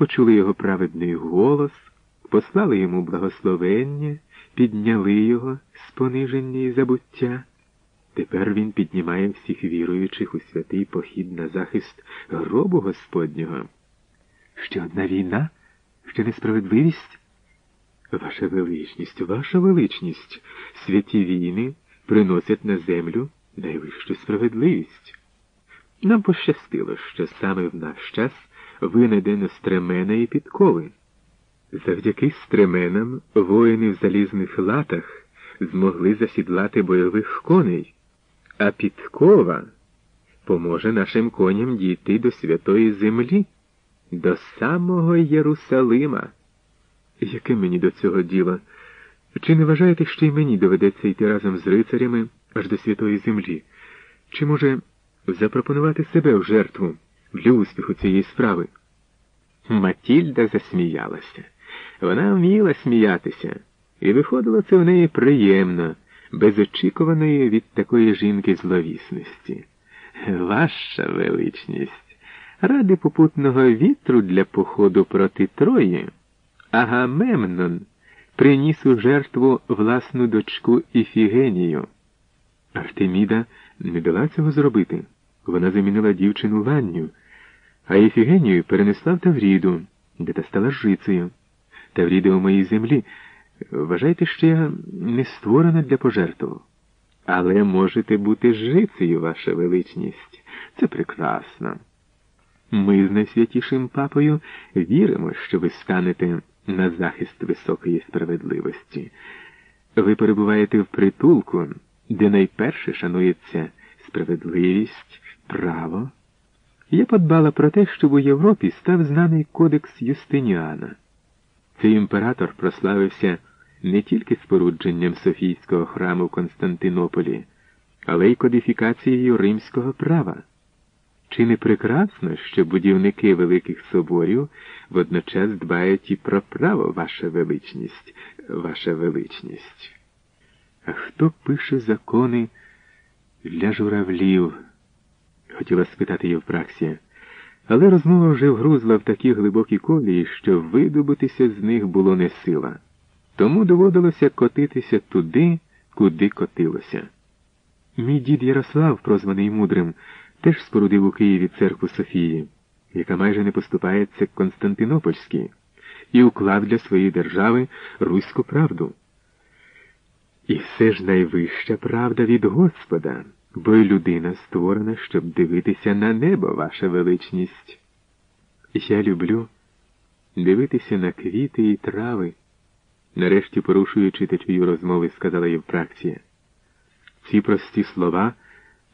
почули його праведний голос, послали йому благословення, підняли його з пониження і забуття. Тепер він піднімає всіх віруючих у святий похід на захист гробу Господнього. Ще одна війна, ще несправедливість. Ваша величність, ваша величність, святі війни приносять на землю найвищу справедливість. Нам пощастило, що саме в наш час винайдено стремена і підкови. Завдяки стременам воїни в залізних латах змогли засідлати бойових коней, а підкова поможе нашим коням дійти до святої землі, до самого Єрусалима. Яке мені до цього діло? Чи не вважаєте, що й мені доведеться йти разом з рицарями аж до святої землі? Чи, може, запропонувати себе в жертву для успіху цієї справи? Матільда засміялася. Вона вміла сміятися, і виходило це в неї приємно, без очікуваної від такої жінки зловісності. Ваша величність, ради попутного вітру для походу проти Трої, Агамемнон приніс у жертву власну дочку Іфігенію. Артеміда не дала цього зробити. Вона замінила дівчину Ланню, а Іфігенію перенесла в Тавріду, де та стала жицею. Тавріда у моїй землі. Вважайте, що я не створена для пожертву. Але можете бути жицею, ваша величність. Це прекрасно. Ми з найсвятішим папою віримо, що ви станете на захист високої справедливості. Ви перебуваєте в притулку, де найперше шанується справедливість, право. Я подбала про те, щоб у Європі став знаний кодекс Юстиніана. Цей імператор прославився не тільки спорудженням Софійського храму в Константинополі, але й кодифікацією римського права. Чи не прекрасно, що будівники великих соборів водночас дбають і про право, ваша величність, ваша величність? А хто пише закони для журавлів? Хотіла спитати Євпраксія. Але розмова вже вгрузла в такі глибокі колії, що видобутися з них було не сила. Тому доводилося котитися туди, куди котилося. Мій дід Ярослав, прозваний мудрим, теж спорудив у Києві церкву Софії, яка майже не поступається Константинопольській, і уклав для своєї держави руську правду. І все ж найвища правда від Господа, бо й людина створена, щоб дивитися на небо, ваша величність. Я люблю дивитися на квіти і трави, нарешті порушуючи течію розмови, сказала Євпракція. Ці прості слова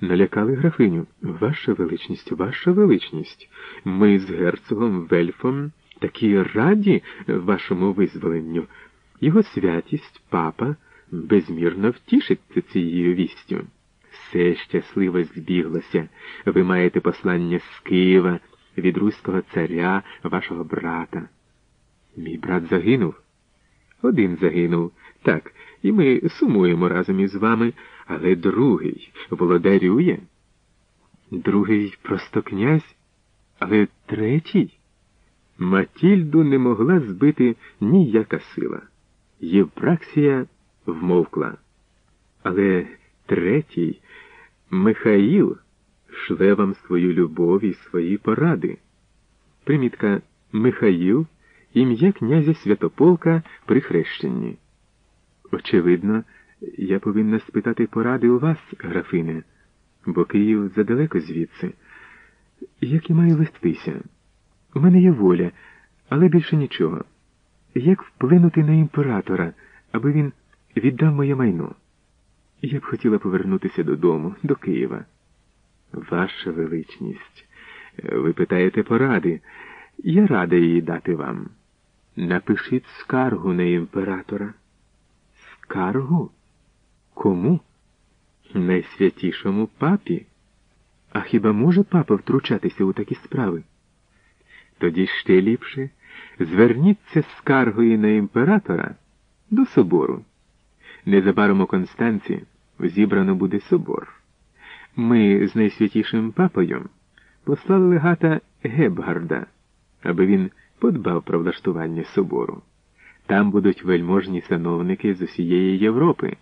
налякали графиню. Ваша величність, ваша величність, ми з герцогом Вельфом такі раді вашому визволенню. Його святість, папа, безмірно втішиться цією вістю. Все щасливо збіглося. Ви маєте послання з Києва від руського царя, вашого брата. Мій брат загинув. Один загинув. Так, і ми сумуємо разом із вами, але другий володарює. Другий просто князь, але третій. Матільду не могла збити ніяка сила. Євпраксія вмовкла. Але третій, Михаїл, шле вам свою любов і свої поради. Примітка Михаїл ім'я князя Святополка при хрещенні. Очевидно, я повинна спитати поради у вас, графине, бо Київ задалеко звідси. Як я маю вестися? У мене є воля, але більше нічого. Як вплинути на імператора, аби він віддав моє майно? Я б хотіла повернутися додому, до Києва. Ваша величність, ви питаєте поради. Я рада її дати вам. Напишіть скаргу на імператора. Скаргу? Кому? Найсвятішому папі. А хіба може папа втручатися у такі справи? Тоді ще ліпше зверніться скаргою на імператора до собору. Незабаром у Констанці зібрано буде собор. Ми з найсвятішим папою послали легата Гебгарда, аби він подбав про влаштування собору. Там будуть вельможні сановники з усієї Європи.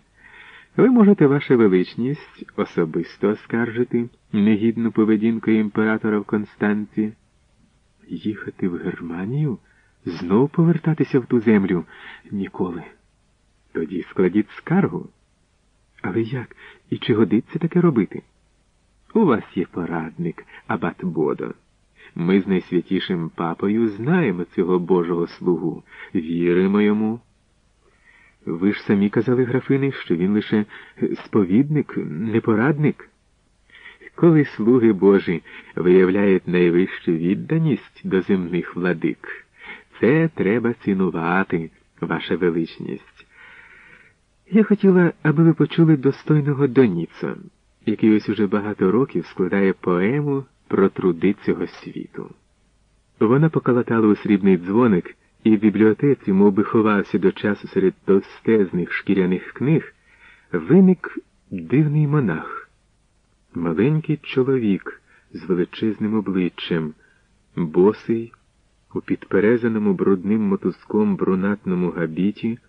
Ви можете, ваша величність, особисто оскаржити негідну поведінку імператора в Констанці. Їхати в Германію? Знов повертатися в ту землю? Ніколи. Тоді складіть скаргу. Але як? І чи годиться таке робити? У вас є порадник, абат Бодо. Ми з найсвятішим папою знаємо цього Божого слугу, віримо йому. Ви ж самі казали, графини, що він лише сповідник, не порадник. Коли слуги Божі виявляють найвищу відданість до земних владик, це треба цінувати, ваша величність. Я хотіла, аби ви почули достойного Доніца, який ось уже багато років складає поему про труди цього світу. Вона поколотала у срібний дзвоник і в бібліотеці, мов би ховався до часу серед товстезних шкіряних книг, виник дивний монах, маленький чоловік з величезним обличчям, босий, у підперезаному брудним мотузком брунатному габіті,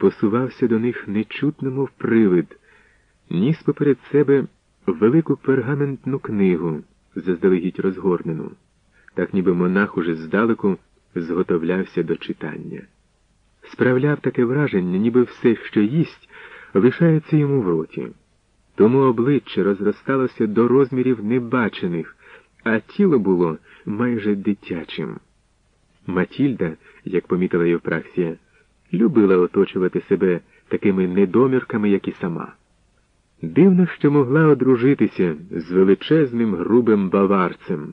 посувався до них нечутному в привид, ніс поперед себе велику пергаментну книгу, заздалегідь розгорнену, так ніби монах уже здалеку зготовлявся до читання. Справляв таке враження, ніби все, що їсть, лишається йому в роті. Тому обличчя розросталося до розмірів небачених, а тіло було майже дитячим. Матільда, як помітила Євпраксія, любила оточувати себе такими недомірками, як і сама. Дивно, що могла одружитися з величезним грубим баварцем,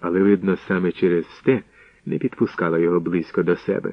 але, видно, саме через те не підпускала його близько до себе.